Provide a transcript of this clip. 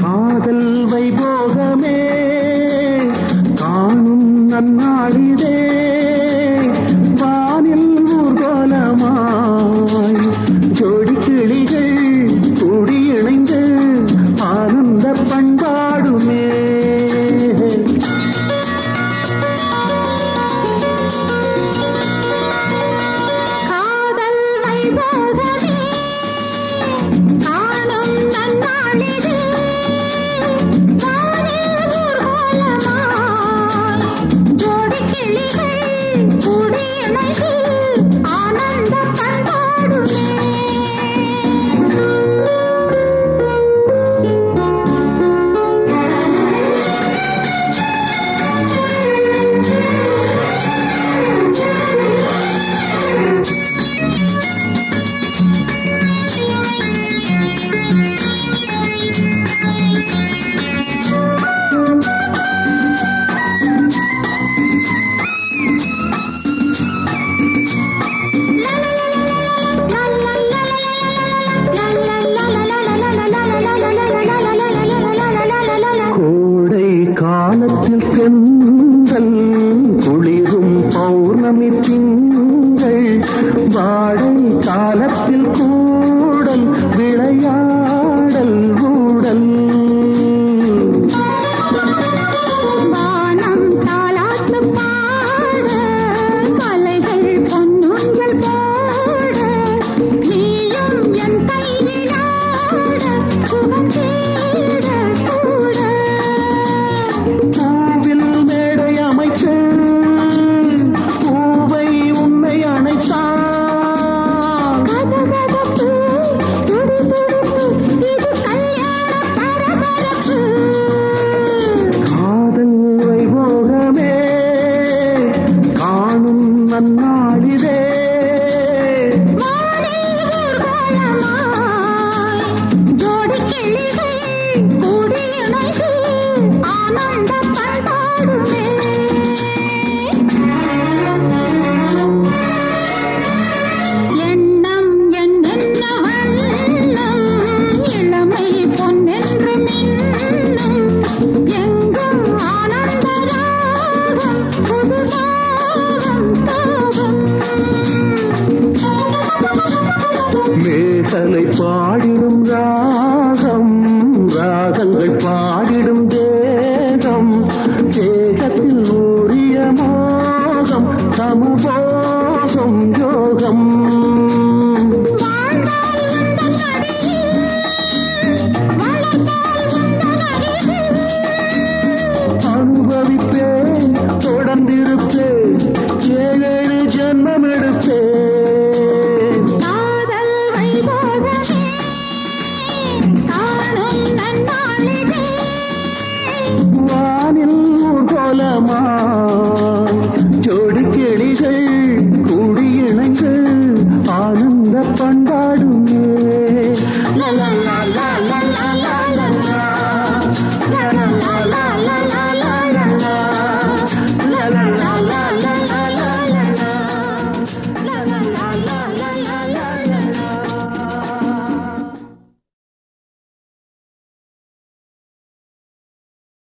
காதல் வைபோகமே காணும் நன்னாளிதே. Oh. காதில் செந்தல் குளிரும் பௌர்ணமி திங்கள் வாழை காலத்தில் கூடல் விளையா ಇದೆ மனமா ஜோடி கிளிகள் கூடி இணைந்து ஆனந்த பண்டாடுமே.